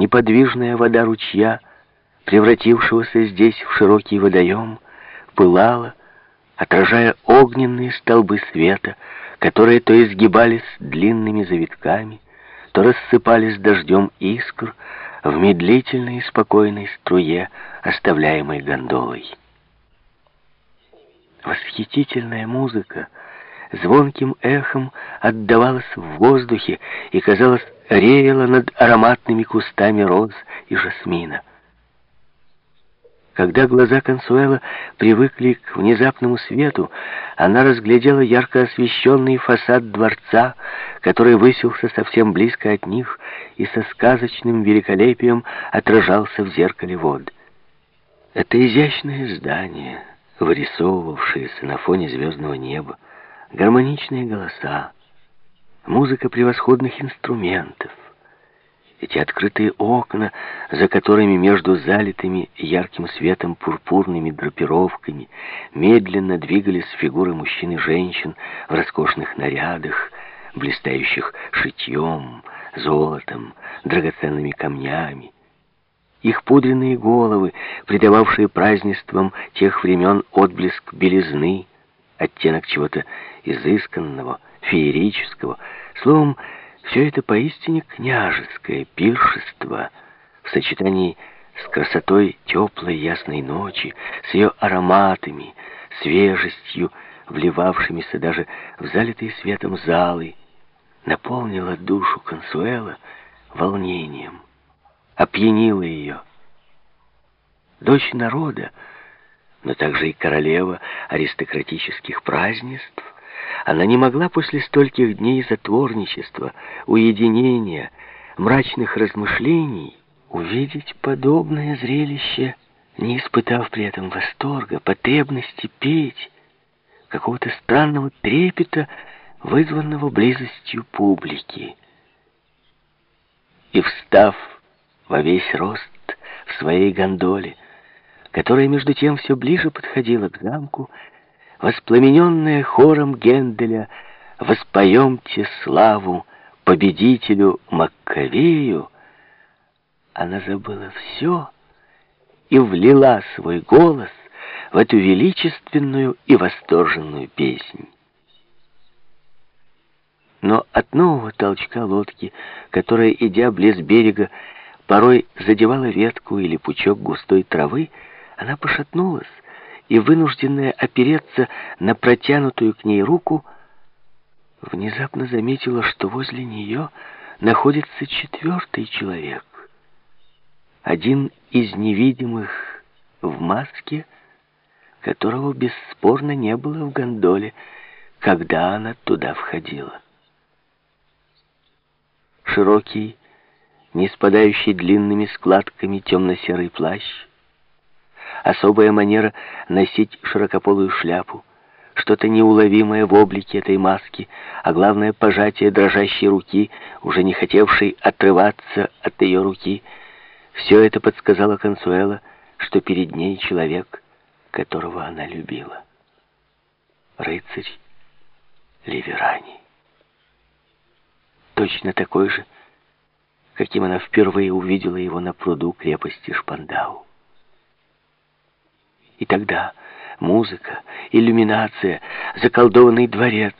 неподвижная вода ручья, превратившегося здесь в широкий водоем, пылала, отражая огненные столбы света, которые то изгибались длинными завитками, то рассыпались дождем искр в медлительной и спокойной струе, оставляемой гондолой. Восхитительная музыка звонким эхом отдавалась в воздухе и, казалось, реяла над ароматными кустами роз и жасмина. Когда глаза Консуэла привыкли к внезапному свету, она разглядела ярко освещенный фасад дворца, который высился совсем близко от них и со сказочным великолепием отражался в зеркале вод. Это изящное здание, вырисовывавшееся на фоне звездного неба, гармоничные голоса, музыка превосходных инструментов, эти открытые окна, за которыми между залитыми ярким светом пурпурными драпировками медленно двигались фигуры мужчин и женщин в роскошных нарядах, блистающих шитьем, золотом, драгоценными камнями. Их пудренные головы, придававшие празднествам тех времен отблеск белизны, оттенок чего-то изысканного, феерического, словом, все это поистине княжеское пиршество в сочетании с красотой теплой ясной ночи, с ее ароматами, свежестью, вливавшимися даже в залитые светом залы, наполнило душу Консуэла волнением, опьянило ее. Дочь народа, но также и королева аристократических празднеств, она не могла после стольких дней затворничества, уединения, мрачных размышлений увидеть подобное зрелище, не испытав при этом восторга, потребности петь, какого-то странного трепета, вызванного близостью публики. И встав во весь рост в своей гондоле, которая между тем все ближе подходила к замку, воспламененная хором Генделя «Воспоемте славу победителю Маккавею», она забыла все и влила свой голос в эту величественную и восторженную песнь. Но от нового толчка лодки, которая, идя близ берега, порой задевала ветку или пучок густой травы, она пошатнулась, и, вынужденная опереться на протянутую к ней руку, внезапно заметила, что возле нее находится четвертый человек. Один из невидимых в маске, которого бесспорно не было в гондоле, когда она туда входила. Широкий, не спадающий длинными складками темно-серый плащ, особая манера носить широкополую шляпу, что-то неуловимое в облике этой маски, а главное пожатие дрожащей руки, уже не хотевшей отрываться от ее руки. Все это подсказало Консуэла, что перед ней человек, которого она любила. Рыцарь Ливерани. Точно такой же, каким она впервые увидела его на пруду крепости Шпандау. И тогда музыка, иллюминация, заколдованный дворец,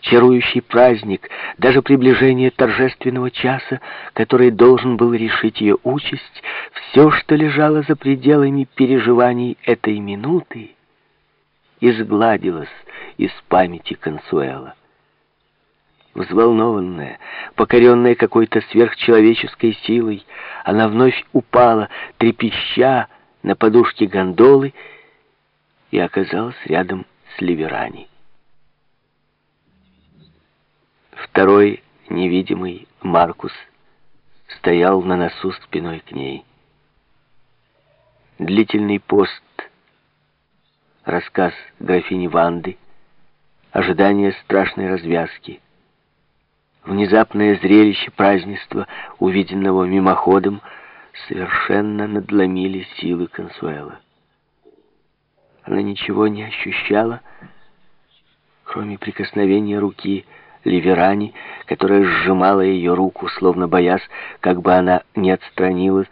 чарующий праздник, даже приближение торжественного часа, который должен был решить ее участь, все, что лежало за пределами переживаний этой минуты, изгладилось из памяти Консуэла. Взволнованная, покоренная какой-то сверхчеловеческой силой, она вновь упала, трепеща на подушке гондолы и оказалась рядом с Ливерани. Второй, невидимый, Маркус, стоял на носу спиной к ней. Длительный пост, рассказ графини Ванды, ожидание страшной развязки, внезапное зрелище празднества, увиденного мимоходом, совершенно надломили силы Консуэла. Она ничего не ощущала, кроме прикосновения руки Ливерани, которая сжимала ее руку, словно боясь, как бы она не отстранилась,